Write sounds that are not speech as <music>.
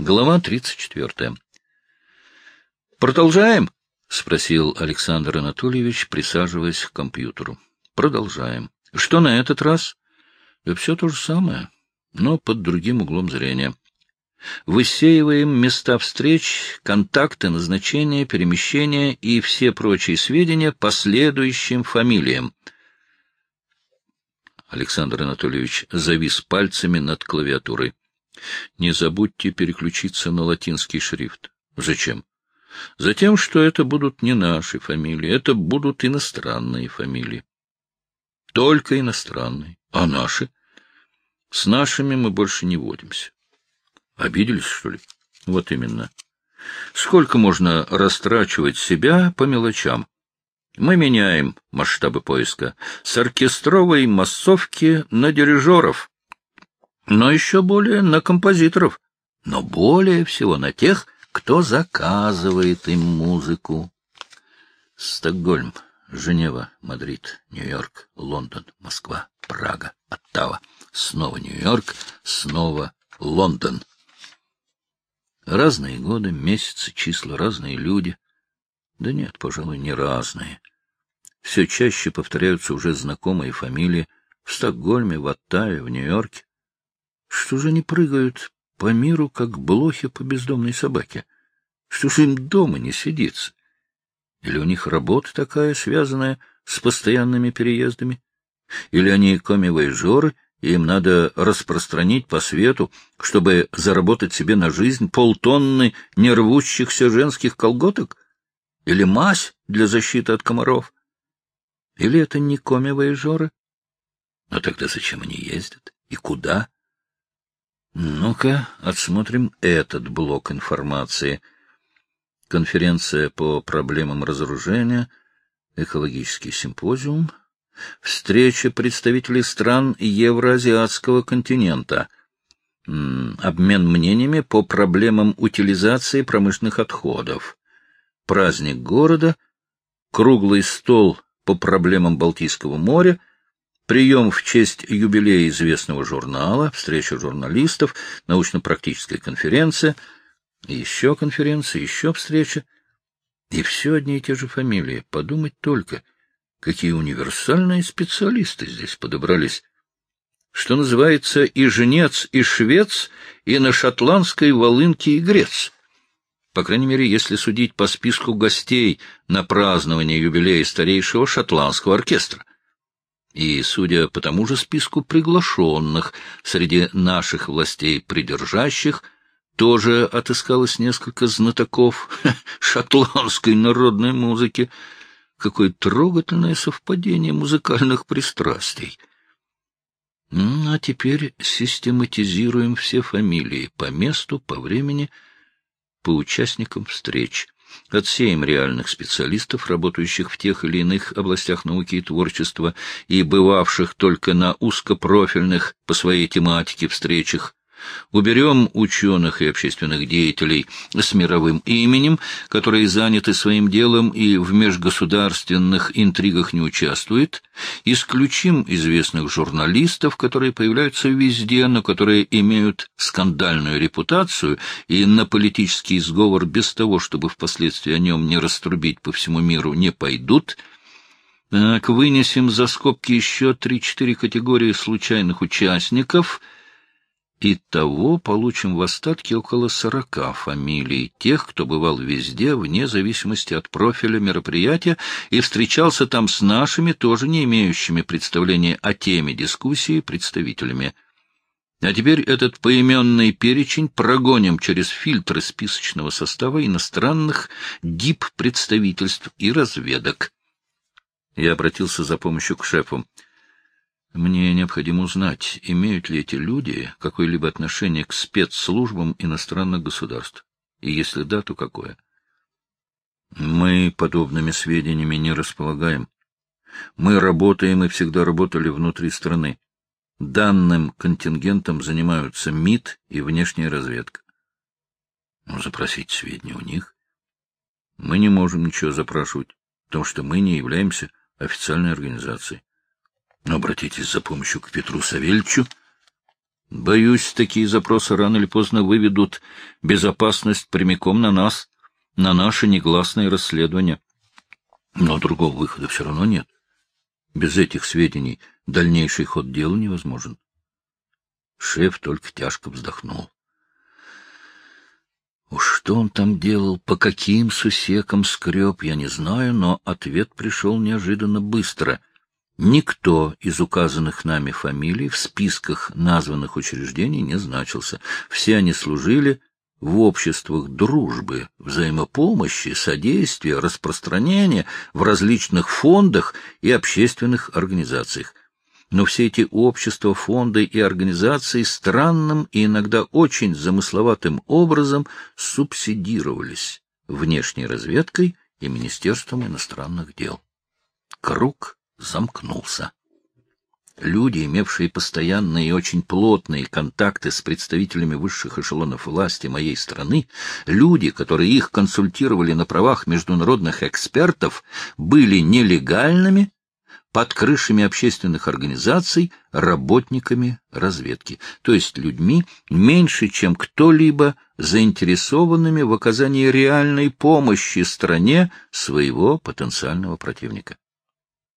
Глава 34. «Продолжаем?» — спросил Александр Анатольевич, присаживаясь к компьютеру. «Продолжаем. Что на этот раз?» «Все то же самое, но под другим углом зрения. Высеиваем места встреч, контакты, назначения, перемещения и все прочие сведения по следующим фамилиям». Александр Анатольевич завис пальцами над клавиатурой. Не забудьте переключиться на латинский шрифт. Зачем? Затем, что это будут не наши фамилии, это будут иностранные фамилии. Только иностранные. А наши? С нашими мы больше не водимся. Обиделись, что ли? Вот именно. Сколько можно растрачивать себя по мелочам? Мы меняем масштабы поиска с оркестровой массовки на дирижеров но еще более на композиторов, но более всего на тех, кто заказывает им музыку. Стокгольм, Женева, Мадрид, Нью-Йорк, Лондон, Москва, Прага, Оттава, снова Нью-Йорк, снова Лондон. Разные годы, месяцы, числа, разные люди. Да нет, пожалуй, не разные. Все чаще повторяются уже знакомые фамилии в Стокгольме, в Оттаве, в Нью-Йорке. Что же они прыгают по миру, как блохи по бездомной собаке? Что же им дома не сидится? Или у них работа такая, связанная с постоянными переездами? Или они коми-вояжеры, и им надо распространить по свету, чтобы заработать себе на жизнь полтонны нервущихся женских колготок? Или мазь для защиты от комаров? Или это не коми-вояжеры? Но тогда зачем они ездят? И куда? Ну-ка, отсмотрим этот блок информации. Конференция по проблемам разоружения, экологический симпозиум, встреча представителей стран Евроазиатского континента, обмен мнениями по проблемам утилизации промышленных отходов, праздник города, круглый стол по проблемам Балтийского моря — прием в честь юбилея известного журнала, встреча журналистов, научно-практическая конференция, еще конференция, еще встреча. И все одни и те же фамилии. Подумать только, какие универсальные специалисты здесь подобрались. Что называется и женец, и швец, и на шотландской волынке и грец. По крайней мере, если судить по списку гостей на празднование юбилея старейшего шотландского оркестра и, судя по тому же списку приглашенных, среди наших властей придержащих, тоже отыскалось несколько знатоков <laughs> шотландской народной музыки. Какое трогательное совпадение музыкальных пристрастий! А теперь систематизируем все фамилии по месту, по времени, по участникам встреч. Отсеем реальных специалистов, работающих в тех или иных областях науки и творчества и бывавших только на узкопрофильных по своей тематике встречах. Уберем ученых и общественных деятелей с мировым именем, которые заняты своим делом и в межгосударственных интригах не участвуют. Исключим известных журналистов, которые появляются везде, но которые имеют скандальную репутацию и на политический сговор без того, чтобы впоследствии о нем не раструбить по всему миру, не пойдут. Так, вынесем за скобки еще три-четыре категории случайных участников — Итого получим в остатке около сорока фамилий, тех, кто бывал везде, вне зависимости от профиля мероприятия, и встречался там с нашими, тоже не имеющими представления о теме дискуссии, представителями. А теперь этот поименный перечень прогоним через фильтры списочного состава иностранных дип-представительств и разведок. Я обратился за помощью к шефу. Мне необходимо узнать, имеют ли эти люди какое-либо отношение к спецслужбам иностранных государств, и если да, то какое. Мы подобными сведениями не располагаем. Мы работаем и всегда работали внутри страны. Данным контингентом занимаются МИД и внешняя разведка. Ну, запросить сведения у них. Мы не можем ничего запрашивать, потому что мы не являемся официальной организацией. Обратитесь за помощью к Петру Савельичу. Боюсь, такие запросы рано или поздно выведут безопасность прямиком на нас, на наше негласное расследование. Но другого выхода все равно нет. Без этих сведений дальнейший ход дела невозможен. Шеф только тяжко вздохнул. Уж что он там делал, по каким сусекам скреб, я не знаю, но ответ пришел неожиданно быстро. Никто из указанных нами фамилий в списках названных учреждений не значился. Все они служили в обществах дружбы, взаимопомощи, содействия, распространения в различных фондах и общественных организациях. Но все эти общества, фонды и организации странным и иногда очень замысловатым образом субсидировались внешней разведкой и Министерством иностранных дел. Круг замкнулся. Люди, имевшие постоянные и очень плотные контакты с представителями высших эшелонов власти моей страны, люди, которые их консультировали на правах международных экспертов, были нелегальными, под крышами общественных организаций, работниками разведки, то есть людьми, меньше чем кто-либо заинтересованными в оказании реальной помощи стране своего потенциального противника.